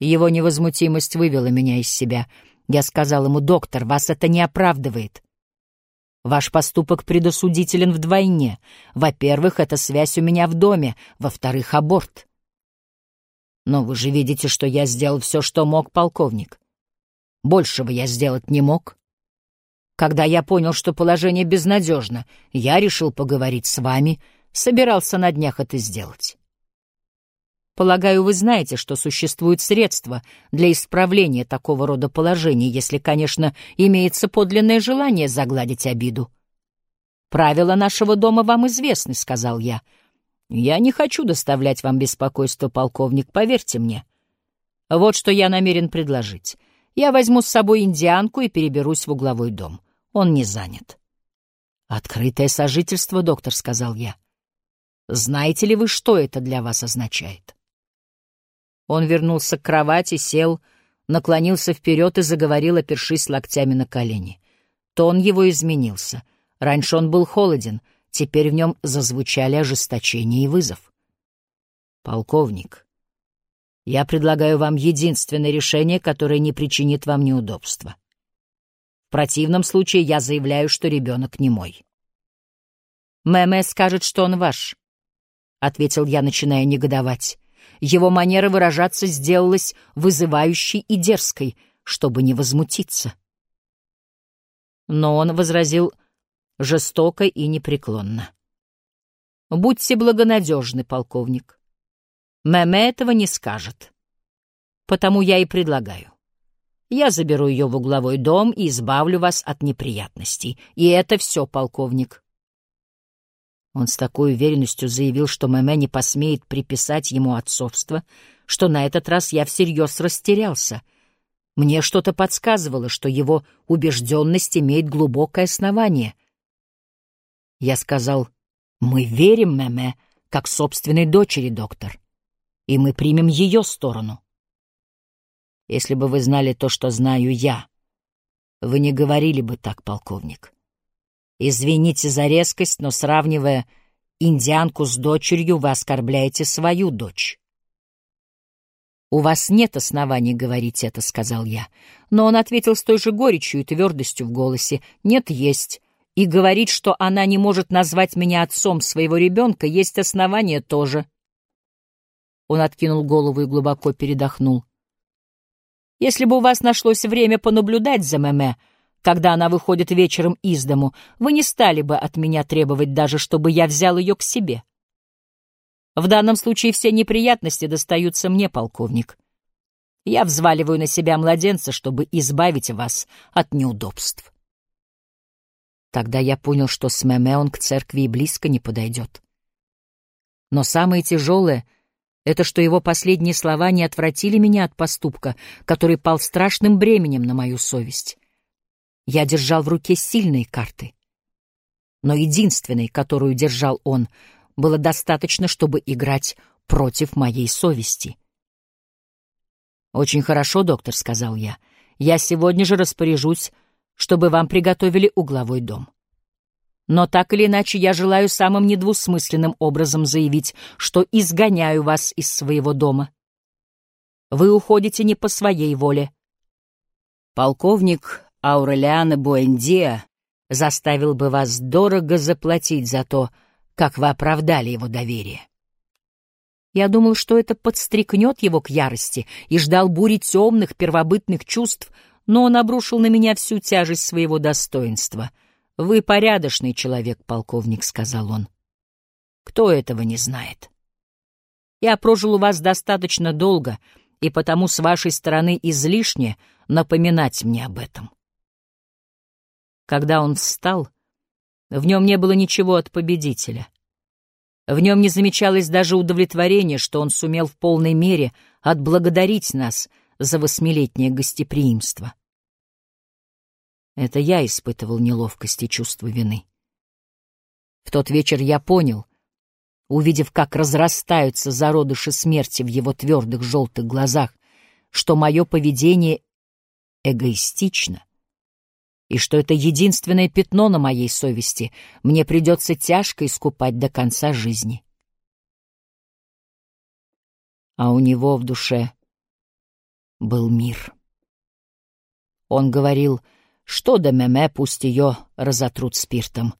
Его невозмутимость вывела меня из себя. Я сказал ему, «Доктор, вас это не оправдывает. Ваш поступок предосудителен вдвойне. Во-первых, это связь у меня в доме. Во-вторых, аборт. Но вы же видите, что я сделал все, что мог, полковник. Большего я сделать не мог. Когда я понял, что положение безнадежно, я решил поговорить с вами, собирался на днях это сделать. Полагаю, вы знаете, что существуют средства для исправления такого рода положений, если, конечно, имеется подлинное желание загладить обиду. «Правила нашего дома вам известны», — сказал я. «Я не хочу доставлять вам беспокойство, полковник, поверьте мне. Вот что я намерен предложить. Я возьму с собой индианку и переберусь в угловой дом. Он не занят». «Открытое сожительство, доктор», — сказал я. «Знаете ли вы, что это для вас означает?» Он вернулся к кровати, сел, наклонился вперед и заговорил, опершись локтями на колени. Тон его изменился. Раньше он был холоден, теперь в нем зазвучали ожесточение и вызов. «Полковник, я предлагаю вам единственное решение, которое не причинит вам неудобства. В противном случае я заявляю, что ребенок не мой». «Мэмэ скажет, что он ваш», — ответил я, начиная негодовать. Его манера выражаться сделалась вызывающей и дерзкой, чтобы не возмутиться. Но он возразил жестоко и непреклонно. «Будьте благонадежны, полковник. Мэмэ этого не скажет. Потому я и предлагаю. Я заберу ее в угловой дом и избавлю вас от неприятностей. И это все, полковник. Он с такой уверенностью заявил, что Мэмэ не посмеет приписать ему отцовство, что на этот раз я всерьез растерялся. Мне что-то подсказывало, что его убежденность имеет глубокое основание. Я сказал, «Мы верим Мэмэ, как собственной дочери, доктор, и мы примем ее сторону». Если бы вы знали то, что знаю я, вы не говорили бы так, полковник. Извините за резкость, но сравнивая индианку с дочерью, вы оскорбляете свою дочь. «У вас нет оснований говорить это», — сказал я. Но он ответил с той же горечью и твердостью в голосе. «Нет, есть. И говорить, что она не может назвать меня отцом своего ребенка, есть основания тоже». Он откинул голову и глубоко передохнул. «Если бы у вас нашлось время понаблюдать за Мэмэ, когда она выходит вечером из дому, вы не стали бы от меня требовать даже, чтобы я взял ее к себе. В данном случае все неприятности достаются мне, полковник. Я взваливаю на себя младенца, чтобы избавить вас от неудобств. Тогда я понял, что с Меме он к церкви и близко не подойдет. Но самое тяжелое — это что его последние слова не отвратили меня от поступка, который пал страшным бременем на мою совесть. Я держал в руке сильные карты. Но единственной, которую держал он, было достаточно, чтобы играть против моей совести. «Очень хорошо, доктор», — сказал я. «Я сегодня же распоряжусь, чтобы вам приготовили угловой дом. Но так или иначе я желаю самым недвусмысленным образом заявить, что изгоняю вас из своего дома. Вы уходите не по своей воле. Полковник Аурелиана Буэндиа заставил бы вас дорого заплатить за то, как вы оправдали его доверие. Я думал, что это подстрекнет его к ярости, и ждал бури темных первобытных чувств, но он обрушил на меня всю тяжесть своего достоинства. «Вы порядочный человек, полковник», — сказал он. «Кто этого не знает?» «Я прожил у вас достаточно долго, и потому с вашей стороны излишне напоминать мне об этом. Когда он встал, в нем не было ничего от победителя. В нем не замечалось даже удовлетворения, что он сумел в полной мере отблагодарить нас за восьмилетнее гостеприимство. Это я испытывал неловкость и чувство вины. В тот вечер я понял, увидев, как разрастаются зародыши смерти в его твердых желтых глазах, что мое поведение эгоистично, и что это единственное пятно на моей совести мне придется тяжко искупать до конца жизни. А у него в душе был мир. Он говорил, что до Меме, пусть ее разотрут спиртом,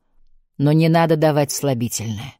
но не надо давать слабительное.